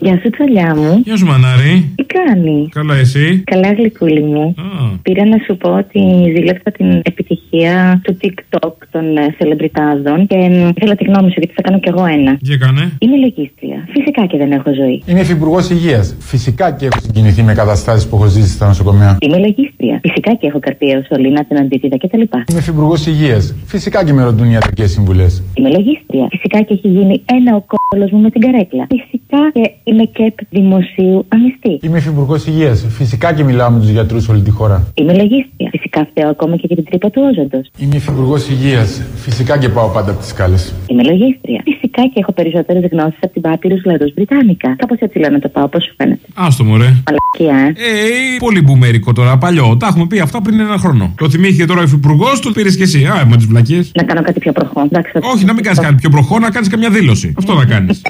Γεια σου, τσαλιά μου. Γεια σου, μανάρι. Τι κάνεις; Καλά, εσύ; Καλά, γλυκούλη μου. Α, Πήρα να σου πω ότι ζήλεψα την επιτυχία του TikTok των ε, σελεμπριτάδων και ε, ήθελα τη γνώμη σου γιατί θα κάνω κι εγώ ένα. για κάνε. Είμαι λογίστρια. Φυσικά και δεν έχω ζωή. Είμαι υφυπουργός υγείας. Φυσικά και έχω συγκινηθεί με καταστάσεις που έχω ζήσει στα νοσοκομεία. Είμαι λογίστρια. Φυσικά και έχω καρτία οσολίνα, την αντίτιδα κτλ. Είμαι υφυπουργός υγείας. Φυσικά και με ρωτούν ιατρικές συμβουλές. Είμαι λογίστρια. Φυσικά και έχει γίνει ένα ο κόλος μου με την καρέκλα. Φυσικά και είμαι κεπ δημοσίου αμυστή. Είμαι υφυπουργός υγείας. Φυσικά και μιλάω με τους γιατρούς όλη τη χώρα. Είμαι λογίστρια. Φυσικά φταίω ακόμα και για την τρύπα του όζοντος. Είμαι υφυπουργός υγείας. Φυσικά και πάω πάντα από τις κάλε. Είμαι λογίστρια. Φυσικά και έχω περισσότερες γνώσεις από την Πάπυρου Λαρού Βρυτάνικα. Κάπως έτσι λέω να το πάω, πώ σου φαίνεται. Άστο μου, ρε. Μαλακία, ε. Ε, πολύ μπουμερικό τώρα, παλιό. Τα έχουμε πει αυτά πριν ένα χρόνο. Το θυμήθηκε τώρα ο υφυπουργός, το πήρες και εσύ. Α, με τις βλακίες. Να κάνω κάτι πιο προχώ. Εντάξει, θα- Όχι, να μην κάνεις κάτι πιο προχώ, να κάνεις καμιά δήλωση. Αυτό να κάνεις.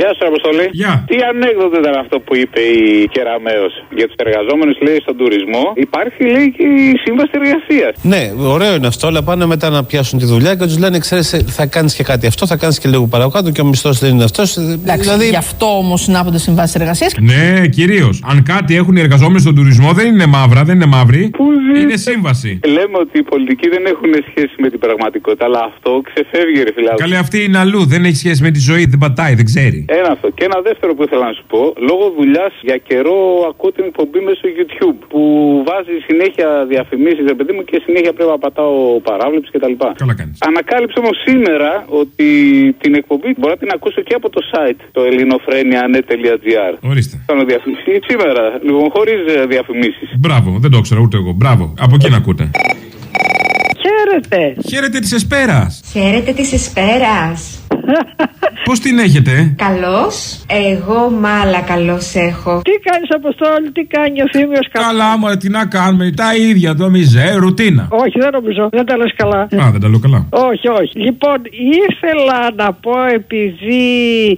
Γεια σα, Αποστολή. Γεια. Τι ανέκδοτο ήταν αυτό που είπε η Κεραμέο για τους εργαζόμενους, λέει, στον τουρισμό. Υπάρχει, λέει, και η σύμβαση εργασίας. Ναι, ωραίο είναι αυτό, αλλά πάνε μετά να πιάσουν τη δουλειά και τους λένε: Ξέρεις, θα κάνεις και κάτι αυτό, θα κάνεις και λίγο παρακάτω και ο μισθός δεν είναι αυτός. Εντάξει, γι' αυτό όμως συνάπτονται συμβάσεις εργασίας. Ναι, κυρίως. Αν κάτι έχουν οι εργαζόμενοι στον τουρισμό, δεν είναι μαύρα, δεν είναι μαύρη. Πού ζει- Είναι σύμβαση. Λέμε ότι οι πολιτικοί δεν έχουν σχέση με την πραγματικότητα, αλλά αυτό ξεφεύγει, ρε φιλάδο. Καλή αυτή είναι αλλού, δεν έχει σχέση με τη ζωή, δεν πατάει, δεν ξέρει. Ένα αυτό. Και ένα δεύτερο που ήθελα να σου πω. Λόγω δουλειάς για καιρό ακούω την εκπομπή μέσω YouTube που βάζει συνέχεια διαφημίσεις, ρε παιδί μου, και συνέχεια πρέπει να πατάω παράβλεψη κτλ. Καλά κάνεις. Ανακάλυψα όμως σήμερα ότι την εκπομπή μπορώ να την ακούσω και από το site το ελληνοφρένια.net.gr. Ορίστε. Κάνω διαφημίσεις σήμερα, λοιπόν, χωρίς διαφημίσεις. Μπράβο, δεν το ήξερα ούτε εγώ. Μπράβο. Από εκεί να ακούτε. Χαίρετε. Χαίρετε της Εσπέρας. Χαίρετε της Εσπέρας. Πώς την έχετε, Καλώς. Εγώ μάλα καλώς έχω. Τι κάνεις, Αποστόλη, τι κάνει ο Θήμιος καλά. Καλά, μου τι να κάνουμε, τα ίδια το μιζέ, ρουτίνα. Όχι, δεν νομίζω. Δεν τα λες καλά. Α, δεν τα λέω καλά. Όχι, όχι. Λοιπόν, ήθελα να πω επειδή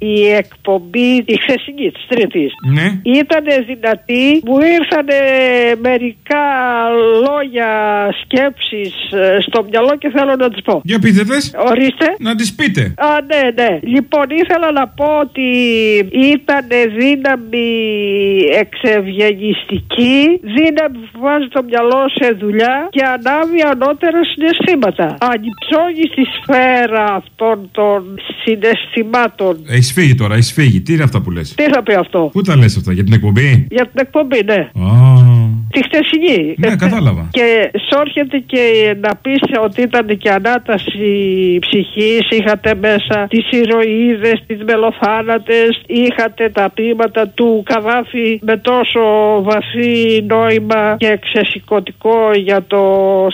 η εκπομπή, η χθεσινή τη Τρίτης, Ναι. ήταν δυνατή, μου ήρθαν μερικά λόγια σκέψει στο μυαλό και θέλω να τις πω. Για πείτε τες. Ορίστε. να τις πείτε. Α, ναι, ναι. Λοιπόν, ήθελα να πω ότι ήταν δύναμη εξευγενιστική, δύναμη που βάζει το μυαλό σε δουλειά και ανάβει ανώτερα συναισθήματα. Ανυψώνει στη σφαίρα αυτών των συναισθημάτων. Έχεις φύγει τώρα, έχεις φύγει. Τι είναι αυτά που λες; Τι θα πει αυτό; Πού τα λες αυτά, για την εκπομπή; Για την εκπομπή, ναι. Α, Τη χτεσινή. Ναι, κατάλαβα. Και σόρχεται και να πει ότι ήταν και ανάταση ψυχής. Είχατε μέσα τις ηρωίδες, τις μελοθάνατες. Είχατε τα ποίηματα του Καβάφη με τόσο βαθύ νόημα και εξαισθηκωτικό για το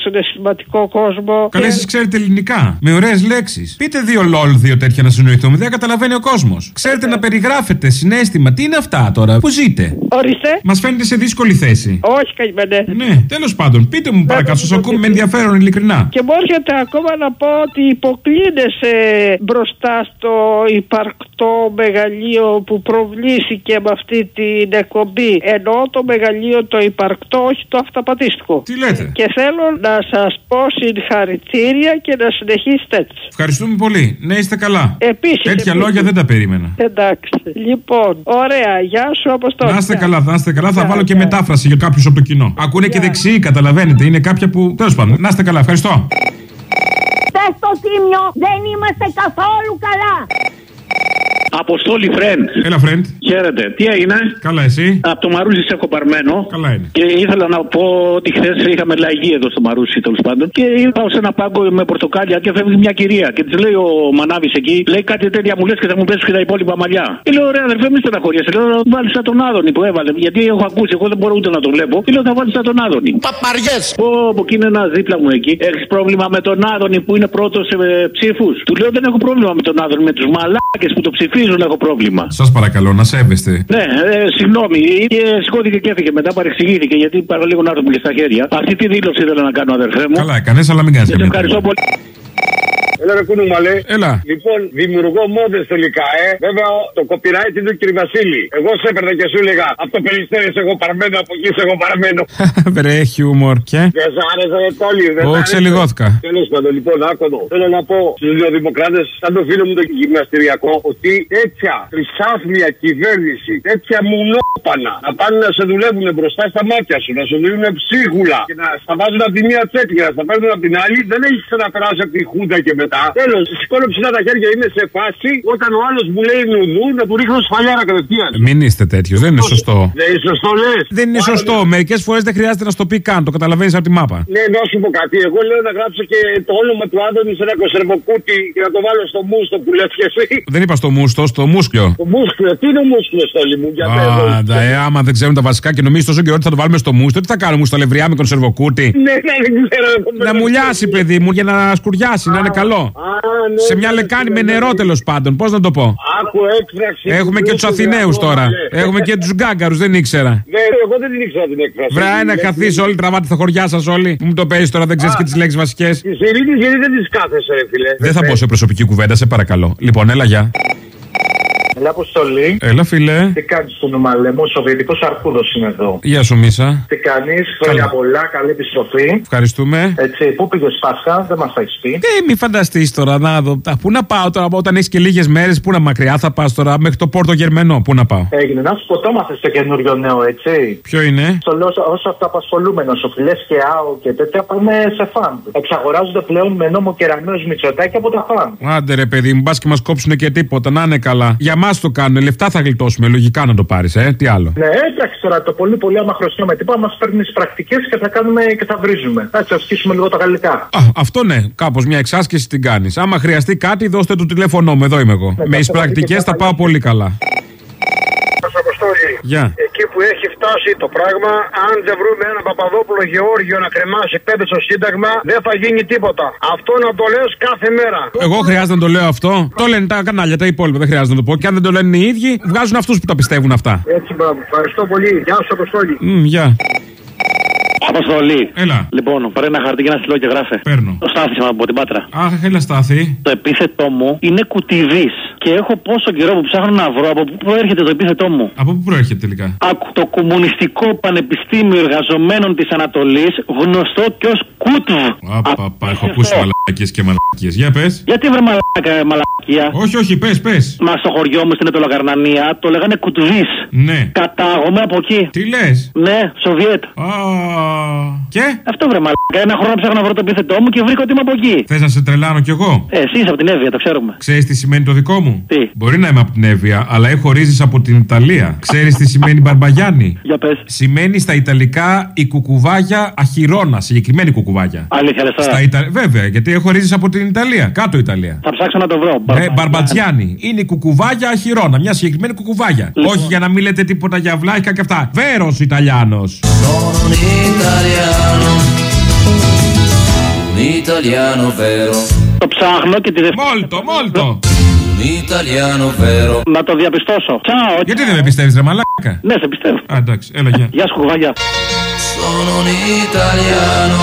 συναισθηματικό κόσμο. Καλά, Και- εσείς ξέρετε ελληνικά. Με ωραίες λέξεις. Πείτε δύο λόλ, δύο τέτοια να συνοηθούμε. Δεν καταλαβαίνει ο κόσμος. Ξέρετε να περιγράφετε συνέστημα. Τι είναι αυτά τώρα, πού ζείτε; Ορίστε. Μας φαίνεται σε δύσκολη θέση. Όχι, καημένε. Ναι, τέλος πάντων, πείτε μου παρακάτω, σας ακούμε με ενδιαφέρον ειλικρινά. Και μου έρχεται ακόμα να πω ότι υποκλίνεσαι μπροστά στο υπαρκτό μεγαλείο που προβλήθηκε με αυτή την εκπομπή. Ενώ το μεγαλείο το υπαρκτό, όχι το αυταπατήστικο. Τι λέτε; Και θέλω να σας πω συγχαρητήρια και να συνεχίσετε έτσι. Ευχαριστούμε πολύ. Ναι, είστε καλά. Επίσης, Τέτοια επίσης. λόγια δεν τα περίμενα. Εντάξει. Λοιπόν, ωραία. Γεια σου, Αποστόλη. Να είστε Γεια. καλά, να είστε καλά. Θα Γεια, βάλω και γεια. μετάφραση για κάποιους από το κοινό. Ακούνε και δεξιοί, καταλαβαίνετε. Είναι κάποια που. Τέλος πάντων, να είστε καλά. Ευχαριστώ. Πες στο Τίμιο, δεν είμαστε καθόλου καλά. Αποστόλη Φρέντ. Έλα, friend. Χαίρετε. Τι έγινε; Καλά, εσύ; Από το Μαρούσι σε έχω παρμένο. Καλά είναι. Και ήθελα να πω ότι χθες είχαμε λαϊκή εδώ στο Μαρούσι τέλος πάντων. Και πάω σε ένα πάγκο με πορτοκάλια και φεύγει μια κυρία. Και της λέει ο Μανάβης εκεί, λέει κάτι τέτοια μου λες και θα μου πέσει και τα υπόλοιπα μαλλιά. Και λέω, ωραία, αδερφέ, μη στεναχωριέσαι. Λέω, βάλεις σαν τον Άδωνη που έβαλε. Γιατί έχω ακούσει, εγώ δεν μπορώ ούτε να το βλέπω. Και λέω, θα βάλεις σαν τον Άδωνη. Παπαριές! Πω, πω, και είναι ένας δίπλα μου εκεί. Έχεις πρόβλημα με τον Άδωνη που είναι πρώτος σε ψήφους. Του λέω, δεν έχω πρόβλημα με τον Άδωνη. Με τους μαλάκες που το ψηφίζουν έχω πρόβλημα. Σας παρακαλώ να σέβεστε. Ναι, ε, συγγνώμη. Και σηκώθηκε και έφυγε μετά, παρεξηγήθηκε γιατί παραλίγο να έρθουμε και στα χέρια. Αυτή τη δήλωση ήθελα να κάνω, αδερφέ μου. Καλά έκανε, αλλά μην κάνει Και σε καμία. ευχαριστώ πολύ. Έλα ρε κουνούμαλε. Έλα. Λοιπόν, δημιουργώ μόδες τελικά, ε. Βέβαια, το copyright είναι του κ. Βασίλη. Εγώ σε έπαιρνα και σου έλεγα Από το περιστέρι εγώ παραμένω, από εκεί σε εγώ παραμένω. Βρε, χιούμορ. Και. Δεν σ' άρεσε ρε τόλι, δεν Ω, σ' άρεσε. ξελιγώθηκα. Τέλος πάντων, λοιπόν, άκοδο. Θέλω να πω στους δύο δημοκράτες, σαν το φίλο μου το γυμναστηριακό, ότι τέτοια τρισάθλια κυβέρνηση, τέτοια μουνόπανα να πάνε να σε δουλεύουν μπροστά στα μάτια σου, να σου δίνουν ψίχουλα και να στα βάζουν από τη μία τσέπη και να στα παίρνουν από την άλλη, δεν έχεις ξαναπεράσει από τη χούντα και μετά. Τέλο, σηκώνω ψηλά τα χέρια, είμαι σε φάση όταν ο άλλος μου λέει νουδού να του ρίχνω σφαλιάρα κατευθείαν. Μην είστε τέτοιος, δεν είναι σωστό. Δεν είναι σωστό, λες. Δεν είναι σωστό. Μερικές φορές δεν χρειάζεται να στο πει καν. Το καταλαβαίνεις από τη μάπα. Ναι, να σου πω κάτι. Εγώ λέω να γράψω και το όνομα του Άδωνη σε ένα κονσερβοκούτι και να το βάλω στο μουστο που λες και εσύ. Δεν είπα στο μούστο, στο μούσκλιο. Το μουσκλο, τι είναι ο μουσκλο, Στόλι μου, για πες. Άντα, ε, άμα δεν ξέρουν τα βασικά και νομίζεις τόσο καιρό ότι θα το βάλουμε στο μούστο, τι θα κάνουμε στα λευριά με κονσερβοκούτι. Ναι, ναι, δεν ξέρω. Να μουλιάσει, παιδί μου, για να σκουριάσει, να είναι καλό. Ναι, Σε μια λεκάνη με νερό τέλος πάντων. Πώς να το πω; Άκου έκφραξη. Έχουμε και τους Αθηναίους τώρα. Έχουμε και τους γκάγκαρους, δεν ήξερα. Ναι, εγώ δεν την ήξερα την έκφραση. Βρά, να καθίσει όλοι, τραβάτε τα χωριά σας όλοι. Μου το παίζει τώρα, δεν ξέρεις και τις λέξεις βασικές. Τη Ειρήνη γιατί δεν της κάθεσαι, ρε φίλε. Δεν θα μπω σε προσωπική κουβέντα, σε παρακαλώ. Λοιπόν, έλα, γεια. Ελά, Αποστολή. Έλα, φίλε. Τι κάνεις στο νούμαλε μου, ο Σοβιετικός Αρκούδος είναι εδώ. Γεια σου, Μίσα. Τι κάνεις, χρόνια πολλά, καλή επιστροφή. Ευχαριστούμε. Έτσι, πού πήγες Πάσχα, δεν μας τα έχεις πει. Ε, μη φανταστείς τώρα να δω. Α, Πού να πάω τώρα, όταν έχεις και λίγες μέρες, πού να μακριά θα πας τώρα, μέχρι το Πόρτο Γερμενό, πού να πάω. Έγινε, να σου πω, το έμαθες το καινούριο νέο, έτσι. Ποιο είναι; Στο λέω όσο αυτοαπασχολούμενος, οφειλέ και άο και τέτοια πάνε σε φαν. Εξαγοράζονται πλέον με νόμο κεραμαίο μυτσοτάκι από τα φαν. Άντε ρε παιδί μου, μπας και μας κόψουν και τίποτα, να είναι καλά. Για μα το κάνουν, λεφτά θα γλιτώσουμε, λογικά να το πάρεις, ε, τι άλλο. Ναι, εντάξει τώρα το πολύ πολύ άμα χρωστιούμε τίποτα, μας παίρνεις πρακτικές και θα κάνουμε και θα βρίζουμε. Θα ασκήσουμε λίγο τα γαλλικά. Α, αυτό ναι, κάπως μια εξάσκηση την κάνεις. Άμα χρειαστεί κάτι, δώστε το τηλέφωνό μου, εδώ είμαι εγώ. Ναι, Με τι πρακτικέ θα πάω πολύ καλά. Αποστόλη. Γεια. Εκεί που έχει φτάσει το πράγμα, αν δεν βρούμε ένα Παπαδόπουλο Γεώργιο να κρεμάσει πέντε στο Σύνταγμα, δεν θα γίνει τίποτα. Αυτό να το λες κάθε μέρα. Εγώ χρειάζεται να το λέω αυτό. Το λένε τα κανάλια, τα υπόλοιπα, δεν χρειάζεται να το πω. Και αν δεν το λένε οι ίδιοι, βγάζουν αυτούς που τα πιστεύουν αυτά. Έτσι, μπράβο. Ευχαριστώ πολύ. Γεια σου, Αποστόλη. Μμ, γεια. Αποστολή. Έλα. Λοιπόν, πάρε ένα χαρτί και ένα στυλό και γράφε. Παίρνω. Το στάθησα από την πάτρα. Αχ, έλα στάθη. Το επίθετό μου είναι κουτιδής. Και έχω πόσο καιρό που ψάχνω να βρω από πού προέρχεται το επίθετό μου. Από πού προέρχεται τελικά; Άκου, το Κομμουνιστικό Πανεπιστήμιο Εργαζομένων της Ανατολής, γνωστό και ως ΚΟΥΤΒ. Απαπα, έχω ακούσει μαλακίες και μαλακίες. Για πες. Γιατί βρε μαλάκα, μαλακία; Όχι, όχι, πες, πες. Μα στο χωριό μου στην Ετωλογαρνανία το λέγανε κουτβής. Ναι. Κατάγομαι από εκεί. Τι λες; Ναι, Σοβιέτ. Και; Αυτό βρε μαλάκα. Ένα χρόνο ψάχνω να βρω το επίθετό μου και βρήκα ότι είμαι από εκεί. Θες να σε τρελάνω κι εγώ; Ε, εσύ είσαι από την Εύβοια, το ξέρουμε. Ξέρεις τι σημαίνει το δικό μου; Τι; Μπορεί να είμαι από την Εύβοια, αλλά έχω ρίζες από την Ιταλία. Ξέρεις τι σημαίνει Μπαρμπαγιάννη; Για πες. Σημαίνει στα Ιταλικά η κουκουβάγια αχυρώνα, συγκεκριμένη κουκουβάγια. Αλήθεια, λες τώρα. Στα Ιτα... Βέβαια, γιατί έχω ρίζες από την Ιταλία. Κάτω Ιταλία. Θα ψάξω να το βρω. Ναι, Μπαρμπατζιάννη. Είναι η κουκουβάγια αχυρώνα. Μια συγκεκριμένη κουκουβάγια. Λοιπόν. Όχι για να μην λέτε τίποτα για βλάχικα και αυτά. Βέρος Ιταλιάνος. Un italiano vero. Το ψάχνω και τη δευτερή. Μόλτο, μόλτο. Un italiano vero. Να το διαπιστώσω. Τσάω. Γιατί δεν με πιστεύεις, ρε μαλάκα; Ναι, σε πιστεύω. Α, εντάξει, έλα, γεια. Γεια σου, κουβάγια. Sono un italiano.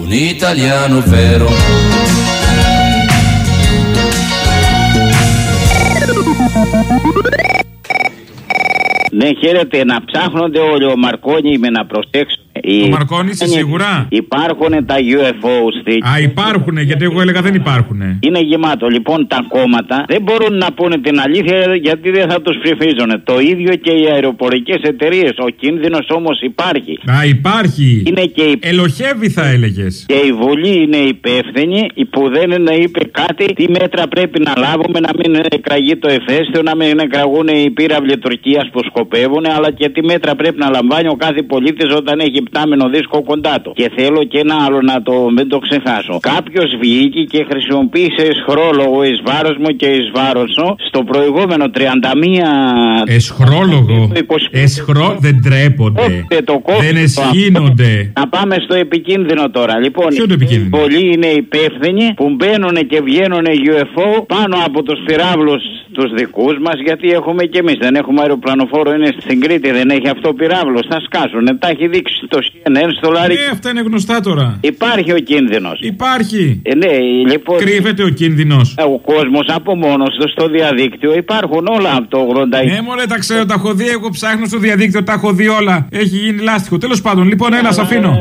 Un italiano vero. Ναι, χαίρετε. Να ψάχνονται όλοι ο Μαρκόνι με να προσέξουν. Ο Μαρκόνι είσαι σίγουρα; Υπάρχουν τα UFO στη. Α, υπάρχουν, γιατί εγώ έλεγα δεν υπάρχουν. Είναι γεμάτο. Λοιπόν, τα κόμματα δεν μπορούν να πούνε την αλήθεια γιατί δεν θα τους ψηφίζουν. Το ίδιο και οι αεροπορικές εταιρείες. Ο κίνδυνος όμως υπάρχει. Α, υπάρχει. Είναι και η... Ελοχεύει, θα έλεγες. Και η Βουλή είναι υπεύθυνη που δεν είναι είπε κάτι τι μέτρα πρέπει να λάβουμε να μην εκραγεί το εφέστιο, να μην εκραγούν οι πύραυλοι Τουρκίας που σκοπεύουν, αλλά και τι μέτρα πρέπει να λαμβάνει ο κάθε πολίτης όταν έχει πτάμενο δίσκο κοντά του. Και θέλω και ένα άλλο να το μην το ξεχάσω. Κάποιος βγήκε και χρησιμοποίησε εσχρόλογο εις βάρος μου και εις βάρος σου στο προηγούμενο 31. Εσχρόλογο. Εσχρό δεν τρέπονται. Κόψτε το, κόψτε Δεν το. εσχύνονται. Να πάμε στο επικίνδυνο τώρα. Λοιπόν, Ποιο είναι το επικίνδυνο; πολλοί είναι υπεύθυνοι που μπαίνουν και βγαίνουν UFO πάνω από τους πυράβλους τους δικούς μας, γιατί έχουμε και εμείς. Δεν έχουμε αεροπλανοφόρο, είναι στην Κρήτη, δεν έχει αυτό πυράβλο. Θα σκάσουν. Τα έχει δείξει το CNN στο Λάρι. Ε, αυτά είναι γνωστά τώρα. Υπάρχει ο κίνδυνος. Υπάρχει. Ε, ναι, λοιπόν. Κρύβεται ο κίνδυνος. Ο κόσμος από μόνος του στο διαδίκτυο υπάρχουν όλα από το 80. Ναι, μωρέ, τα ξέρω, τα έχω δει. Εγώ ψάχνω στο διαδίκτυο, τα έχω δει όλα. Έχει γίνει λάστιχο. Τέλος πάντων, λοιπόν, ένα αφήνω.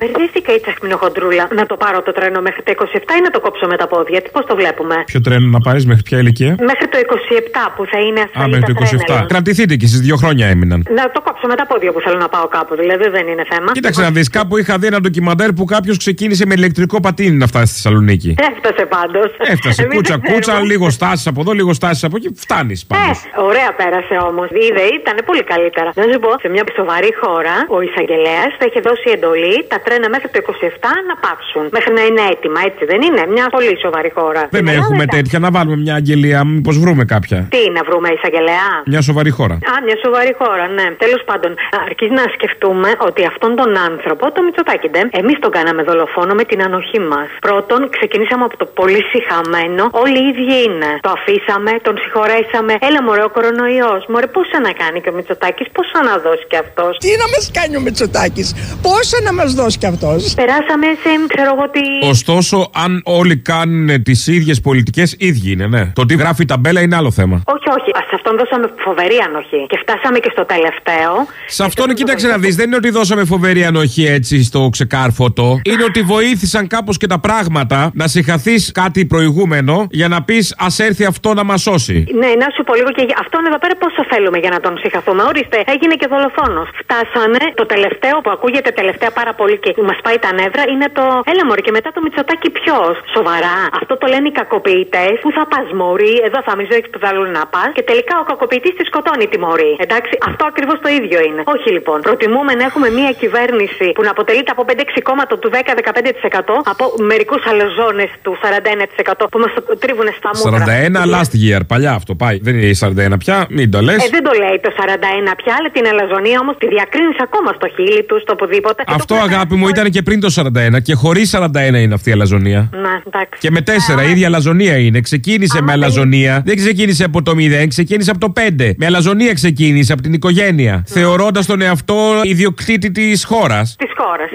Μπερδεύτηκα η τσαχμινοχοντρούλα. Να το πάρω το τρένο μέχρι τα 27 ή να το κόψω με τα πόδια. Πώς το βλέπουμε; Ποιο τρένο να πάρεις, μέχρι ποια ηλικία; Μέχρι το 27 που θα είναι ασφαλή. Α, μέχρι το τα τρένα, 27. λέω. Κρατηθείτε και εσείς δύο χρόνια έμειναν. Να το κόψω με τα πόδια που θέλω να πάω κάπου. Δηλαδή δεν είναι θέμα. Κοίταξε να δεις, κάπου είχα δει ένα ντοκιμαντέρ που κάποιος ξεκίνησε με ηλεκτρικό πατίνι να φτάσει στη Θεσσαλονίκη. Έφτασε πάντως. Έφτασε κούτσα κούτσα, λίγο στάσεις από εδώ, λίγο στάσεις από εκεί. Φτάνεις πάντως. Ε, ωραία πέρασε όμως. Είδε, ήταν πολύ καλύτερα. Να σου πω, σε μια σοβαρή χώρα, ο εισαγγελέας θα είχε δώσει εντολή τα τρένα μέχρι το 27 να πάψουν. Μέχρι να είναι έτοιμα, έτσι δεν είναι; Μια πολύ σοβαρή χώρα. Δεν Στην έχουμε Ελλάδα, τέτοια να βάλουμε μια αγγελία, μήπως βρούμε κάποια. Τι να βρούμε, εισαγγελέα; Μια σοβαρή χώρα. Α, μια σοβαρή χώρα, ναι. Τέλος πάντων, αρκεί να σκεφτούμε ότι αυτόν τον άνθρωπο, τον Μητσοτάκη, εμείς τον κάναμε δολοφόνο με την ανοχή μας. Πρώτον, ξεκινήσαμε από το πολύ συχαμένο. Όλοι οι ίδιοι είναι. Το αφήσαμε, τον συγχωρέσαμε. Έλα, μωρέ, ο κορονοϊός. Μωρέ, πόσα να κάνει και ο Μητσοτάκης, πόσα να δώσει κι αυτός. Τι να μας κάνει ο Μητσοτάκης, πόσα να μας δώσει κι αυτός. Περάσαμε σε, ξέρω εγώ τι. Ωστόσο, αν όλοι κάνουν τις ίδιες πολιτικές, ίδιοι είναι, ναι. Το τι γράφει η ταμπέλα είναι άλλο θέμα. Όχι, όχι. Σε αυτόν δώσαμε φοβερή ανοχή. Και φτάσαμε και στο τελευταίο. Σε αυτόν, κοίταξε να δεις, δεν είναι ότι δώσαμε φοβερή ανοχή έτσι στο ξεκάρφωτο. Είναι ότι βοήθησαν κάπως και τα πράγματα να συγχαθείς κάτι προηγούμενο για να πεις Α έρθει αυτό να μας σώσει. Ναι, να σου πω λίγο και για αυτόν εδώ πέρα πόσο θέλουμε για να τον συγχαθούμε. Ορίστε, έγινε και δολοφόνος. Φτάσανε το τελευταίο που ακούγεται τελευταία πάρα πολύ και μας πάει τα νεύρα είναι το Έλα μωρέ και μετά το Μητσοτάκι ποιο; Σοβαρά. Αυτό το λένε οι κακοποιητές που θα πας μωρή, εδώ θα μισό έχεις που θέλουν να πας και τελικά ο κακοποιητής τη σκοτώνει τη μωρή. Εντάξει, αυτό ακριβώς το ίδιο είναι. Όχι λοιπόν. Προτιμούμε να έχουμε μια κυβέρνηση που να αποτελείται από 5-6 κόμματα του 10-15% από μερικούς αλεζόνες του 41% που μας τρίβουν στα μούτρα. 41 last year, παλιά αυτό πάει. Δεν είναι η 41 πια, μην το λες. Ε, δεν το λέει το 41 πια, αλλά την αλαζονία όμως τη διακρίνεις ακόμα στο χείλη τους, στο οπουδήποτε. Αυτό αγάπη μου ήταν και πριν το 41 και χωρίς 41 είναι αυτή η αλαζονία. Ναι, εντάξει. Και με 4 η ίδια αλαζονία είναι. Ξεκίνησε με αλαζονία. Δεν ξεκίνησε από το 0, ξεκίνησε από το 5. Με αλαζονία ξεκίνησε από την οικογένεια. Θεωρώντας τον εαυτό ιδιοκτήτη της χώρας. Της χώρας.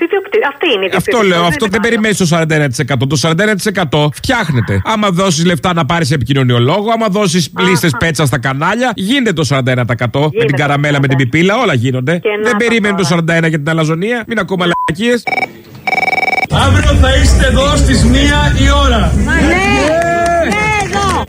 Αυτή είναι η Αυτό ιδιοκτήτη λέω, της αυτό χώρας, δεν περιμένεις το 41%. Το 41% φτιάχνεται. Άμα δώσεις λεφτά να πάρεις επικοινωνιολόγο, άμα δώσεις λίστε πέτσα στα κανάλια, γίνεται το 41%. Με την καραμέλα, με την πιπίλα, όλα γίνονται. Δεν περίμενε το 41% για την αλαζονία. Μην ακόμα λακίε. Αύριο θα είστε εδώ στις μία η ώρα. Ναι, ναι, εδώ.